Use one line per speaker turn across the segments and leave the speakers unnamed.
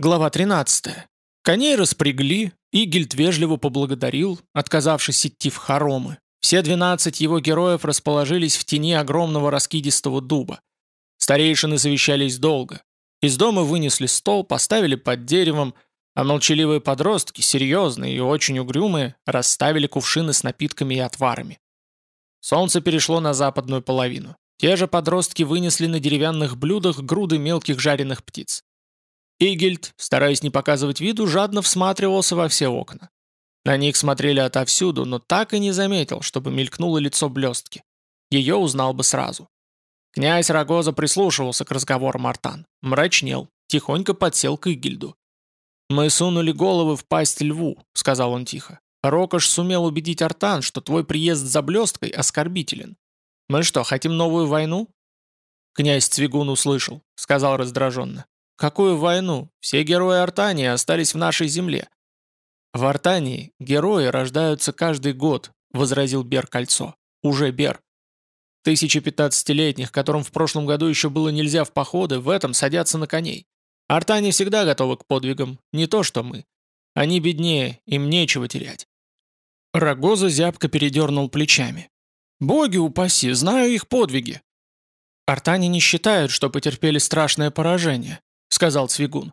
Глава 13. Коней распрягли, Игельд вежливо поблагодарил, отказавшись идти в хоромы. Все двенадцать его героев расположились в тени огромного раскидистого дуба. Старейшины совещались долго. Из дома вынесли стол, поставили под деревом, а молчаливые подростки, серьезные и очень угрюмые, расставили кувшины с напитками и отварами. Солнце перешло на западную половину. Те же подростки вынесли на деревянных блюдах груды мелких жареных птиц. Игельд, стараясь не показывать виду, жадно всматривался во все окна. На них смотрели отовсюду, но так и не заметил, чтобы мелькнуло лицо блестки. Ее узнал бы сразу. Князь Рогоза прислушивался к разговорам Артан. Мрачнел, тихонько подсел к Игельду. «Мы сунули головы в пасть льву», — сказал он тихо. «Рокош сумел убедить Артан, что твой приезд за блесткой оскорбителен. Мы что, хотим новую войну?» Князь Цвигун услышал, сказал раздраженно. Какую войну? Все герои Артании остались в нашей земле. В Артании герои рождаются каждый год, возразил Бер Кольцо. Уже Бер. Тысячи пятнадцатилетних, которым в прошлом году еще было нельзя в походы, в этом садятся на коней. Артане всегда готовы к подвигам, не то что мы. Они беднее, им нечего терять. Рогоза зябко передернул плечами. «Боги упаси, знаю их подвиги». Артане не считают, что потерпели страшное поражение. — сказал Цвигун.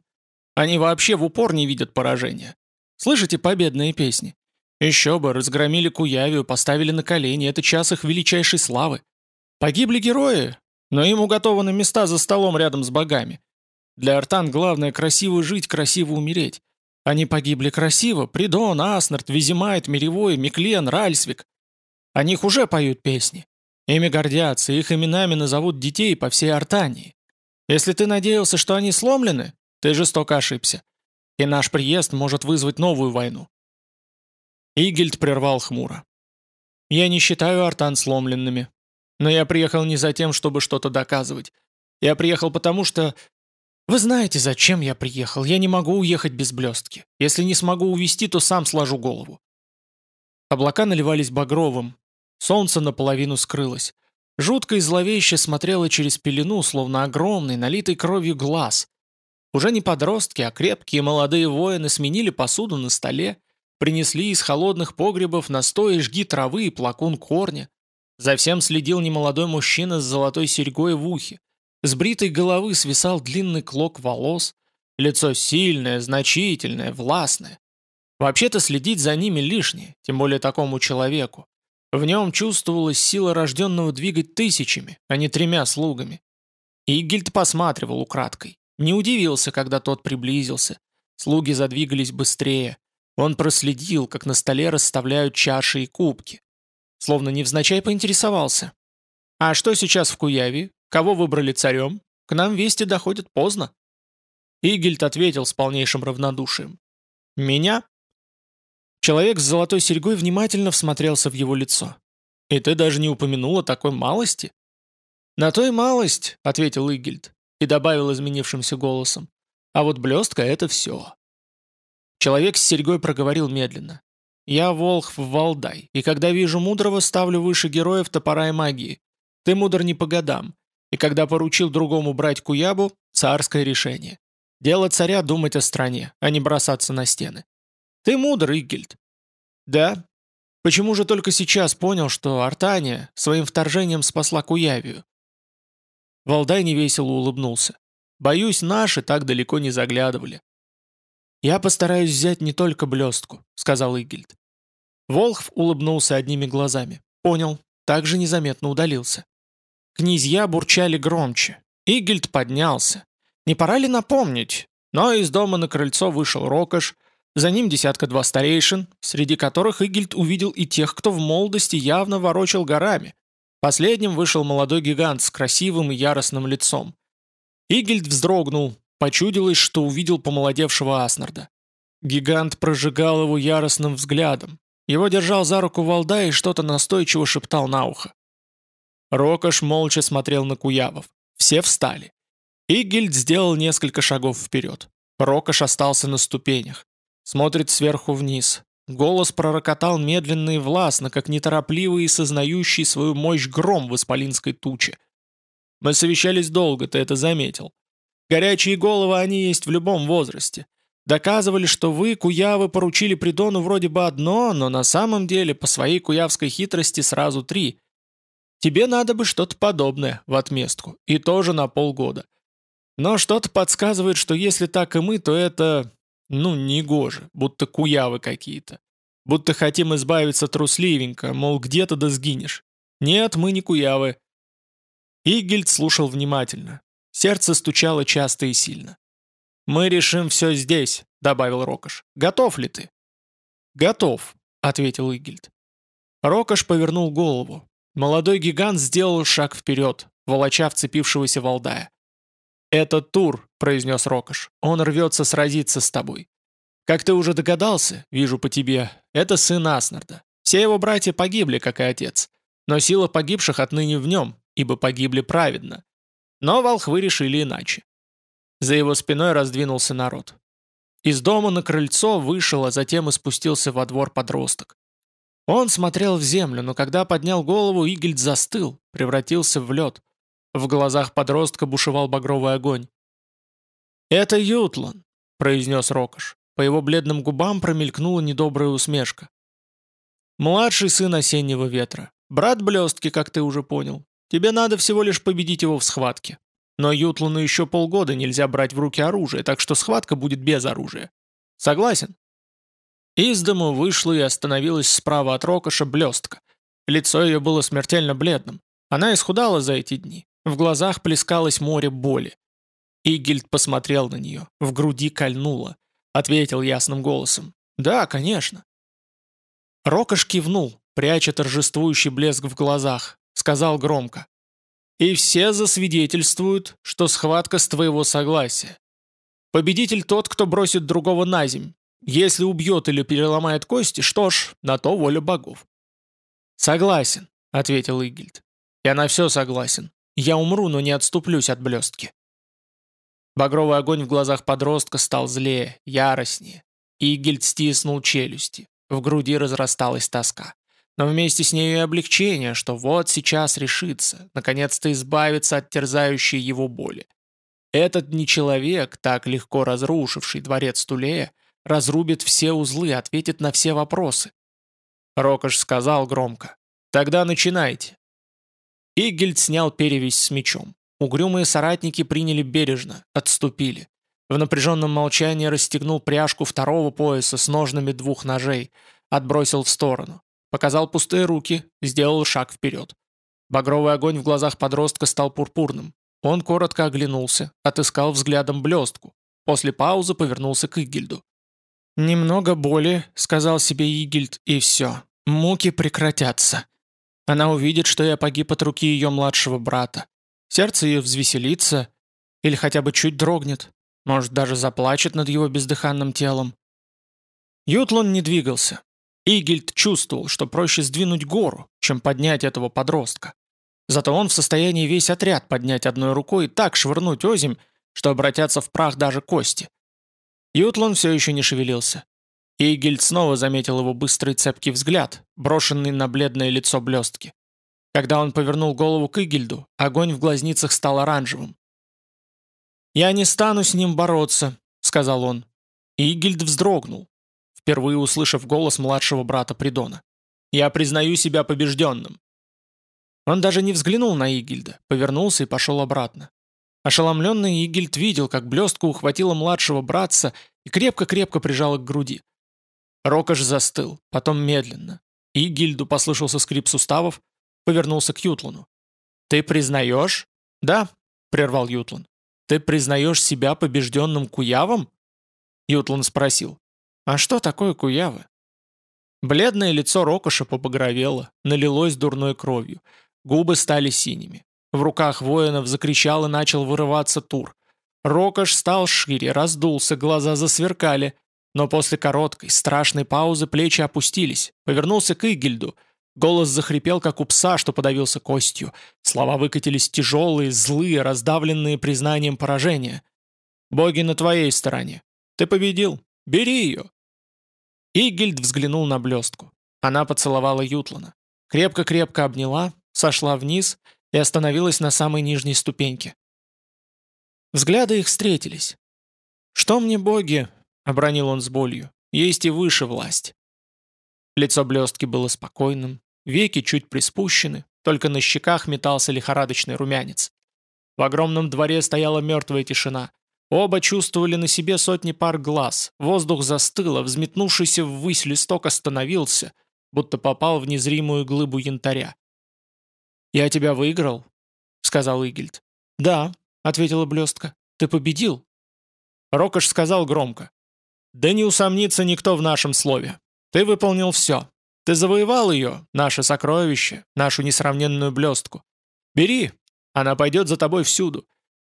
«Они вообще в упор не видят поражения. Слышите победные песни? Еще бы, разгромили Куявию, поставили на колени, это час их величайшей славы. Погибли герои, но им уготованы места за столом рядом с богами. Для артан главное красиво жить, красиво умереть. Они погибли красиво, Придон, Аснард, Визимайт, Миревой, Миклен, Ральсвик. О них уже поют песни. Ими гордятся, их именами назовут детей по всей Артании. Если ты надеялся, что они сломлены, ты жестоко ошибся. И наш приезд может вызвать новую войну». Игельд прервал хмуро. «Я не считаю артан сломленными. Но я приехал не за тем, чтобы что-то доказывать. Я приехал потому, что... Вы знаете, зачем я приехал. Я не могу уехать без блестки. Если не смогу увести, то сам сложу голову». Облака наливались багровым. Солнце наполовину скрылось. Жутко и зловеще смотрела через пелену, словно огромный, налитый кровью глаз. Уже не подростки, а крепкие молодые воины сменили посуду на столе, принесли из холодных погребов настои жги травы и плакун корня. За всем следил немолодой мужчина с золотой серьгой в ухе. С бритой головы свисал длинный клок волос, лицо сильное, значительное, властное. Вообще-то следить за ними лишнее, тем более такому человеку. В нем чувствовалась сила рожденного двигать тысячами, а не тремя слугами. Игельд посматривал украдкой. Не удивился, когда тот приблизился. Слуги задвигались быстрее. Он проследил, как на столе расставляют чаши и кубки. Словно невзначай поинтересовался. «А что сейчас в Куяве? Кого выбрали царем? К нам вести доходят поздно». Игельд ответил с полнейшим равнодушием. «Меня? Человек с золотой серьгой внимательно всмотрелся в его лицо. «И ты даже не упомянула такой малости?» «На то и малость», — ответил Игельд и добавил изменившимся голосом. «А вот блестка — это все». Человек с серьгой проговорил медленно. «Я волхв в Валдай, и когда вижу мудрого, ставлю выше героев топора и магии. Ты мудр не по годам, и когда поручил другому брать куябу, царское решение. Дело царя думать о стране, а не бросаться на стены. Ты мудр, Игельд. Да. Почему же только сейчас понял, что Артания своим вторжением спасла Куявию? Валдай невесело улыбнулся. Боюсь, наши так далеко не заглядывали. «Я постараюсь взять не только блестку», — сказал Игельд. Волхв улыбнулся одними глазами. Понял, также незаметно удалился. Князья бурчали громче. Игельд поднялся. Не пора ли напомнить? Но из дома на крыльцо вышел Рокош, за ним десятка-два старейшин, среди которых Игельд увидел и тех, кто в молодости явно ворочал горами. Последним вышел молодой гигант с красивым и яростным лицом. Игельд вздрогнул, почудилось, что увидел помолодевшего Аснарда. Гигант прожигал его яростным взглядом. Его держал за руку Валда и что-то настойчиво шептал на ухо. Рокош молча смотрел на Куявов. Все встали. Игельд сделал несколько шагов вперед. Рокош остался на ступенях. Смотрит сверху вниз. Голос пророкотал медленно и властно, как неторопливый и сознающий свою мощь гром в исполинской туче. Мы совещались долго, ты это заметил. Горячие головы они есть в любом возрасте. Доказывали, что вы, куявы, поручили Придону вроде бы одно, но на самом деле по своей куявской хитрости сразу три. Тебе надо бы что-то подобное в отместку, и тоже на полгода. Но что-то подсказывает, что если так и мы, то это, ну, не гоже, будто куявы какие-то. Будто хотим избавиться трусливенько, мол, где-то да сгинешь. Нет, мы не куявы. Игельд слушал внимательно. Сердце стучало часто и сильно. «Мы решим все здесь», — добавил Рокош. «Готов ли ты?» «Готов», — ответил Игельд. Рокош повернул голову. Молодой гигант сделал шаг вперед, волоча вцепившегося Валдая. «Это Тур», — произнес Рокош. «Он рвется сразиться с тобой. Как ты уже догадался, вижу по тебе, это сын Аснарда. Все его братья погибли, как и отец. Но сила погибших отныне в нем, ибо погибли праведно. Но волхвы решили иначе. За его спиной раздвинулся народ. Из дома на крыльцо вышел, а затем и спустился во двор подросток. Он смотрел в землю, но когда поднял голову, Игельд застыл, превратился в лед. В глазах подростка бушевал багровый огонь. «Это Ютлан», — произнес Рокош. По его бледным губам промелькнула недобрая усмешка. «Младший сын осеннего ветра. Брат блестки, как ты уже понял. Тебе надо всего лишь победить его в схватке. Но Ютлану еще полгода нельзя брать в руки оружие, так что схватка будет без оружия. Согласен?» Из дому вышла и остановилась справа от Рокоша блестка. Лицо ее было смертельно бледным. Она исхудала за эти дни. В глазах плескалось море боли. Игельд посмотрел на нее. В груди кольнуло. Ответил ясным голосом. «Да, конечно». Рокош кивнул, пряча торжествующий блеск в глазах. Сказал громко. И все засвидетельствуют, что схватка с твоего согласия. Победитель тот, кто бросит другого на земь. Если убьет или переломает кости, что ж, на то воля богов. «Согласен», — ответил Игильд. «Я на все согласен. Я умру, но не отступлюсь от блестки». Багровый огонь в глазах подростка стал злее, яростнее. Игильд стиснул челюсти. В груди разрасталась тоска но вместе с ней и облегчение, что вот сейчас решится, наконец-то избавиться от терзающей его боли. Этот не человек, так легко разрушивший дворец Тулея, разрубит все узлы, ответит на все вопросы. Рокош сказал громко. «Тогда начинайте». Игельд снял перевязь с мечом. Угрюмые соратники приняли бережно, отступили. В напряженном молчании расстегнул пряжку второго пояса с ножными двух ножей, отбросил в сторону. Показал пустые руки, сделал шаг вперед. Багровый огонь в глазах подростка стал пурпурным. Он коротко оглянулся, отыскал взглядом блестку. После паузы повернулся к Игильду. «Немного боли», — сказал себе Игильд, — «и все. Муки прекратятся. Она увидит, что я погиб от руки ее младшего брата. Сердце ее взвеселится, или хотя бы чуть дрогнет. Может, даже заплачет над его бездыханным телом». Ютлон не двигался. Игельд чувствовал, что проще сдвинуть гору, чем поднять этого подростка. Зато он в состоянии весь отряд поднять одной рукой и так швырнуть озимь, что обратятся в прах даже кости. Ютлон все еще не шевелился. Игельд снова заметил его быстрый цепкий взгляд, брошенный на бледное лицо блестки. Когда он повернул голову к Игельду, огонь в глазницах стал оранжевым. «Я не стану с ним бороться», — сказал он. Игельд вздрогнул впервые услышав голос младшего брата Придона. «Я признаю себя побежденным». Он даже не взглянул на Игильда, повернулся и пошел обратно. Ошеломленный Игильд видел, как блестка ухватила младшего братца и крепко-крепко прижала к груди. Рокош застыл, потом медленно. Игильду послышался скрип суставов, повернулся к Ютлану. «Ты признаешь?» «Да», — прервал Ютлан. «Ты признаешь себя побежденным Куявом?» Ютлан спросил. А что такое куявы? Бледное лицо Рокоша побагровело, налилось дурной кровью. Губы стали синими. В руках воинов закричал и начал вырываться тур. Рокош стал шире, раздулся, глаза засверкали. Но после короткой, страшной паузы плечи опустились. Повернулся к Игельду. Голос захрипел, как у пса, что подавился костью. Слова выкатились тяжелые, злые, раздавленные признанием поражения. «Боги на твоей стороне. Ты победил. Бери ее. Игельд взглянул на блестку. Она поцеловала Ютлана. Крепко-крепко обняла, сошла вниз и остановилась на самой нижней ступеньке. Взгляды их встретились. «Что мне боги?» — обронил он с болью. «Есть и выше власть». Лицо блестки было спокойным, веки чуть приспущены, только на щеках метался лихорадочный румянец. В огромном дворе стояла мертвая тишина. Оба чувствовали на себе сотни пар глаз. Воздух застыл, а взметнувшийся ввысь листок остановился, будто попал в незримую глыбу янтаря. «Я тебя выиграл?» — сказал Игельд. «Да», — ответила блестка. «Ты победил?» Рокош сказал громко. «Да не усомнится никто в нашем слове. Ты выполнил все. Ты завоевал ее, наше сокровище, нашу несравненную блестку. Бери, она пойдет за тобой всюду.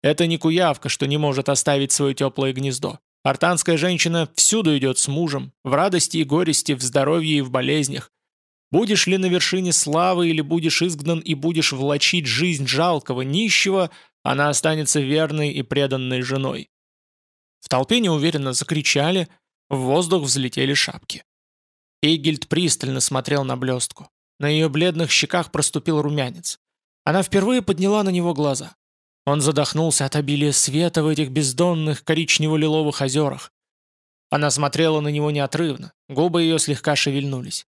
Это не куявка, что не может оставить свое теплое гнездо. Артанская женщина всюду идет с мужем, в радости и горести, в здоровье и в болезнях. Будешь ли на вершине славы или будешь изгнан и будешь влачить жизнь жалкого, нищего, она останется верной и преданной женой. В толпе неуверенно закричали, в воздух взлетели шапки. Эйгельд пристально смотрел на блестку. На ее бледных щеках проступил румянец. Она впервые подняла на него глаза. Он задохнулся от обилия света в этих бездонных коричнево-лиловых озерах. Она смотрела на него неотрывно, губы ее слегка шевельнулись.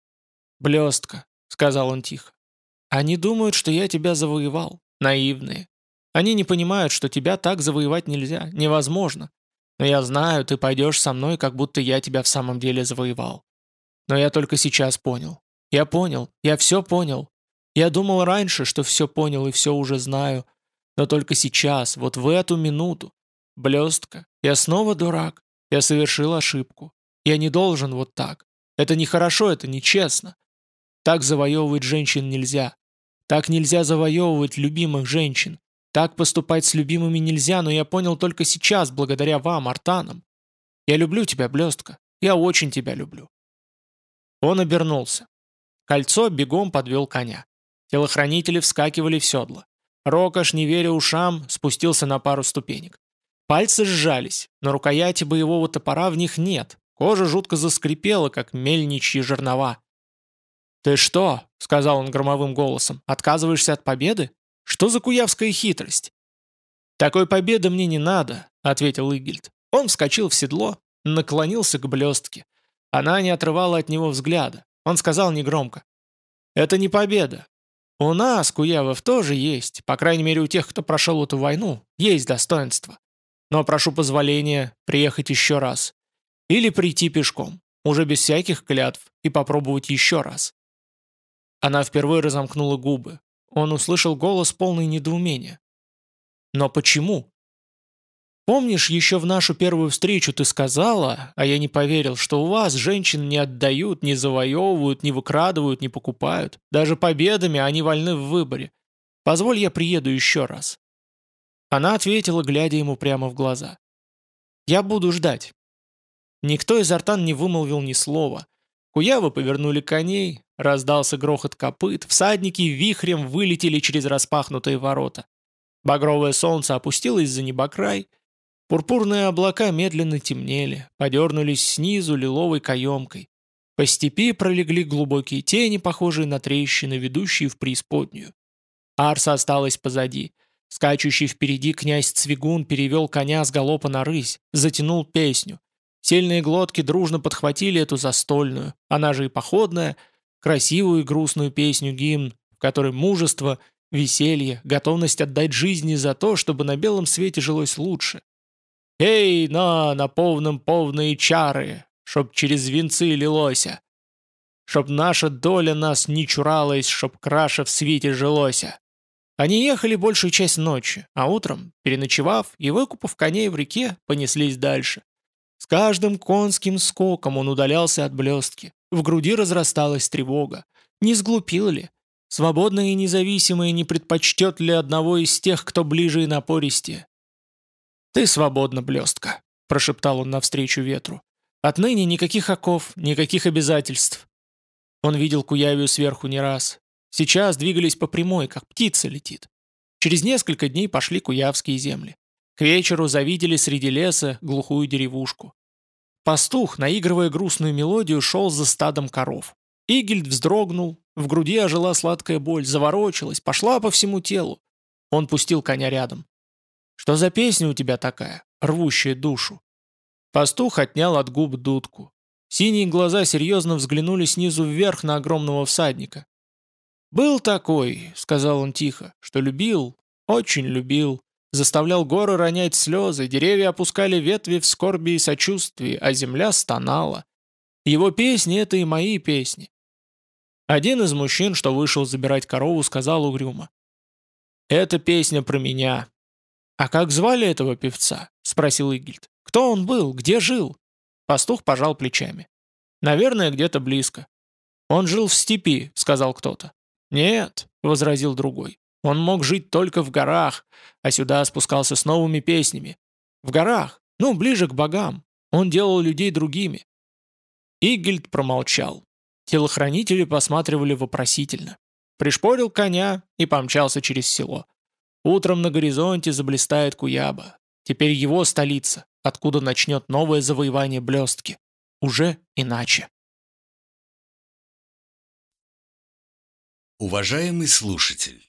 «Блестка», — сказал он тихо. «Они думают, что я тебя завоевал. Наивные. Они не понимают, что тебя так завоевать нельзя, невозможно. Но я знаю, ты пойдешь со мной, как будто я тебя в самом деле завоевал. Но я только сейчас понял. Я понял, я все понял. Я думал раньше, что все понял и все уже знаю. Но только сейчас, вот в эту минуту. Блестка, я снова дурак. Я совершил ошибку. Я не должен вот так. Это нехорошо, это нечестно. Так завоевывать женщин нельзя. Так нельзя завоевывать любимых женщин. Так поступать с любимыми нельзя, но я понял только сейчас, благодаря вам, Артанам. Я люблю тебя, блестка. Я очень тебя люблю. Он обернулся. Кольцо бегом подвел коня. Телохранители вскакивали в седло. Рокош, не веря ушам, спустился на пару ступенек. Пальцы сжались, но рукояти боевого топора в них нет. Кожа жутко заскрипела, как мельничьи жернова. «Ты что?» — сказал он громовым голосом. «Отказываешься от победы? Что за куявская хитрость?» «Такой победы мне не надо», — ответил Игельд. Он вскочил в седло, наклонился к блестке. Она не отрывала от него взгляда. Он сказал негромко. «Это не победа. У нас, Куявов, тоже есть, по крайней мере у тех, кто прошел эту войну, есть достоинство. Но прошу позволения приехать еще раз. Или прийти пешком, уже без всяких клятв, и попробовать еще раз». Она впервые разомкнула губы. Он услышал голос полный недоумения. «Но почему?» Помнишь, еще в нашу первую встречу ты сказала, а я не поверил, что у вас женщин не отдают, не завоевывают, не выкрадывают, не покупают. Даже победами они вольны в выборе. Позволь, я приеду еще раз». Она ответила, глядя ему прямо в глаза. «Я буду ждать». Никто из артан не вымолвил ни слова. Куявы повернули коней, раздался грохот копыт, всадники вихрем вылетели через распахнутые ворота. Багровое солнце опустилось за небокрай, Пурпурные облака медленно темнели, подернулись снизу лиловой каемкой. По степи пролегли глубокие тени, похожие на трещины, ведущие в преисподнюю. Арса осталась позади. Скачущий впереди князь Цвигун перевел коня с галопа на рысь, затянул песню. Сильные глотки дружно подхватили эту застольную, она же и походная, красивую и грустную песню-гимн, в которой мужество, веселье, готовность отдать жизни за то, чтобы на белом свете жилось лучше. Ей, на, на повним повної чари, щоб через вінці лилося. Чтоб наша доля нас не чуралась, чтоб краше в свете жилося. Они ехали большую часть ночи, а утром, переночевав и выкупав коней в реке, понеслись дальше. С каждым конским скоком он удалялся от блестки. В груди разрасталась тревога. Не сглупил ли? Свободное и независимое не предпочтет ли одного из тех, кто ближе и напористее? «Ты свободна, блестка», — прошептал он навстречу ветру. «Отныне никаких оков, никаких обязательств». Он видел Куявию сверху не раз. Сейчас двигались по прямой, как птица летит. Через несколько дней пошли Куявские земли. К вечеру завидели среди леса глухую деревушку. Пастух, наигрывая грустную мелодию, шел за стадом коров. Игельд вздрогнул, в груди ожила сладкая боль, заворочилась, пошла по всему телу. Он пустил коня рядом. Что за песня у тебя такая, рвущая душу?» Пастух отнял от губ дудку. Синие глаза серьезно взглянули снизу вверх на огромного всадника. «Был такой», — сказал он тихо, — «что любил, очень любил, заставлял горы ронять слезы, деревья опускали ветви в скорби и сочувствии, а земля стонала. Его песни — это и мои песни. Один из мужчин, что вышел забирать корову, сказал угрюмо. «Это песня про меня». «А как звали этого певца?» — спросил Игильд. «Кто он был? Где жил?» Пастух пожал плечами. «Наверное, где-то близко». «Он жил в степи», — сказал кто-то. «Нет», — возразил другой. «Он мог жить только в горах, а сюда спускался с новыми песнями. В горах, ну, ближе к богам. Он делал людей другими». Игильд промолчал. Телохранители посматривали вопросительно. Пришпорил коня и помчался через село. Утром на горизонте заблистает Куяба. Теперь его столица, откуда начнет новое завоевание блестки. Уже иначе.
Уважаемый слушатель,